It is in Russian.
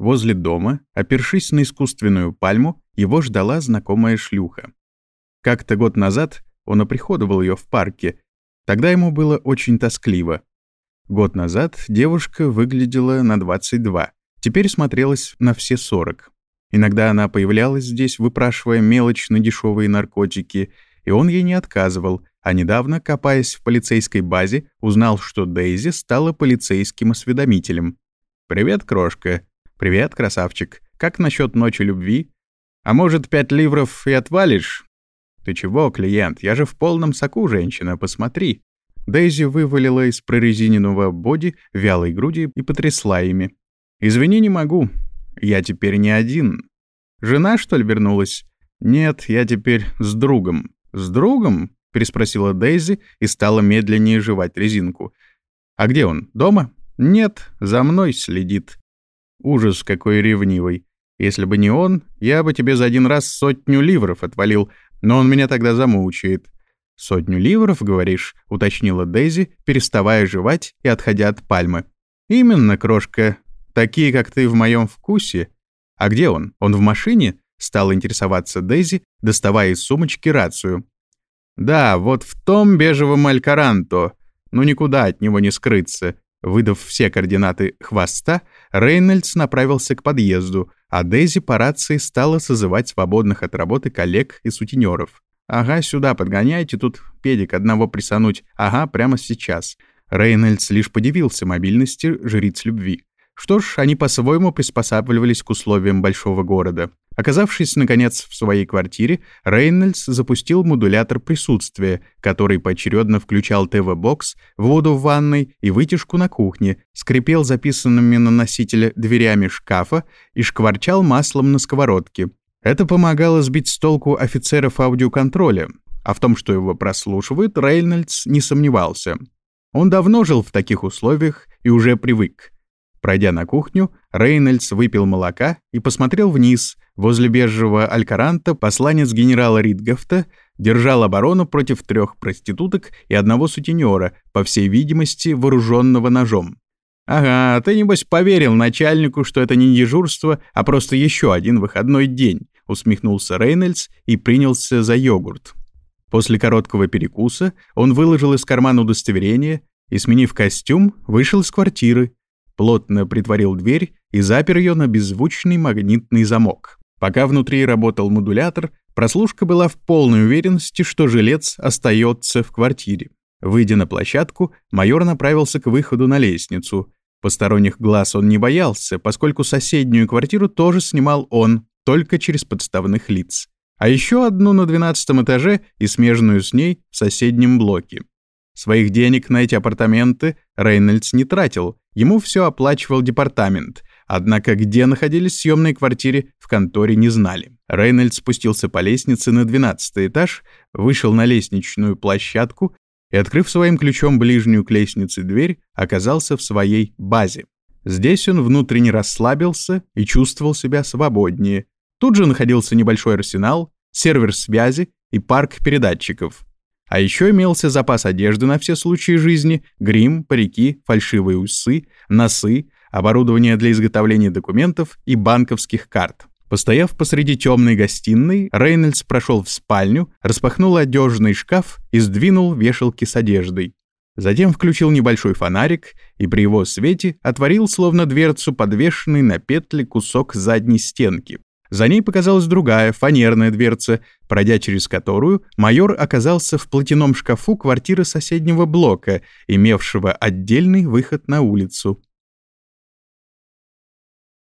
Возле дома, опершись на искусственную пальму, его ждала знакомая шлюха. Как-то год назад он оприходовал ее в парке. Тогда ему было очень тоскливо. Год назад девушка выглядела на 22, теперь смотрелась на все 40. Иногда она появлялась здесь, выпрашивая мелочь на дешевые наркотики, и он ей не отказывал, а недавно, копаясь в полицейской базе, узнал, что Дейзи стала полицейским осведомителем. «Привет, крошка!» «Привет, красавчик! Как насчет ночи любви? А может, пять ливров и отвалишь?» «Ты чего, клиент? Я же в полном соку, женщина, посмотри!» Дейзи вывалила из прорезиненного боди вялой груди и потрясла ими. «Извини, не могу. Я теперь не один. Жена, что ли, вернулась?» «Нет, я теперь с другом». «С другом?» — переспросила Дейзи и стала медленнее жевать резинку. «А где он? Дома?» «Нет, за мной следит». Ужас какой ревнивый. Если бы не он, я бы тебе за один раз сотню ливров отвалил, но он меня тогда замучает. «Сотню ливров, говоришь?» — уточнила Дейзи, переставая жевать и отходя от пальмы. «Именно, крошка. Такие, как ты, в моем вкусе. А где он? Он в машине?» — стала интересоваться Дейзи, доставая из сумочки рацию. «Да, вот в том бежевом алькаранто. Ну никуда от него не скрыться. Выдав все координаты хвоста, Рейнольдс направился к подъезду, а Дейзи по рации стала созывать свободных от работы коллег и сутенеров. «Ага, сюда подгоняйте, тут педик одного присануть. Ага, прямо сейчас». Рейнольдс лишь подивился мобильности жриц любви. Что ж, они по-своему приспосабливались к условиям большого города. Оказавшись, наконец, в своей квартире, Рейнольдс запустил модулятор присутствия, который поочередно включал ТВ-бокс, воду в ванной и вытяжку на кухне, скрипел записанными на носителе дверями шкафа и шкварчал маслом на сковородке. Это помогало сбить с толку офицеров аудиоконтроля, а в том, что его прослушивают, Рейнольдс не сомневался. Он давно жил в таких условиях и уже привык. Пройдя на кухню, Рейнольдс выпил молока и посмотрел вниз. Возле бежевого алькаранта посланец генерала Ридгафта держал оборону против трех проституток и одного сутенера, по всей видимости, вооруженного ножом. «Ага, ты, небось, поверил начальнику, что это не дежурство, а просто еще один выходной день», усмехнулся Рейнольдс и принялся за йогурт. После короткого перекуса он выложил из кармана удостоверение и, сменив костюм, вышел из квартиры, плотно притворил дверь и запер ее на беззвучный магнитный замок. Пока внутри работал модулятор, прослушка была в полной уверенности, что жилец остается в квартире. Выйдя на площадку, майор направился к выходу на лестницу. Посторонних глаз он не боялся, поскольку соседнюю квартиру тоже снимал он, только через подставных лиц. А еще одну на двенадцатом этаже и смежную с ней в соседнем блоке. Своих денег на эти апартаменты Рейнольдс не тратил, ему все оплачивал департамент, однако где находились съемные квартиры в конторе не знали. Рейнольдс спустился по лестнице на 12 этаж, вышел на лестничную площадку и, открыв своим ключом ближнюю к лестнице дверь, оказался в своей базе. Здесь он внутренне расслабился и чувствовал себя свободнее. Тут же находился небольшой арсенал, сервер связи и парк передатчиков. А еще имелся запас одежды на все случаи жизни, грим, парики, фальшивые усы, носы, оборудование для изготовления документов и банковских карт. Постояв посреди темной гостиной, Рейнольдс прошел в спальню, распахнул одежный шкаф и сдвинул вешалки с одеждой. Затем включил небольшой фонарик и при его свете отворил словно дверцу подвешенный на петле кусок задней стенки. За ней показалась другая, фанерная дверца, пройдя через которую майор оказался в платяном шкафу квартиры соседнего блока, имевшего отдельный выход на улицу.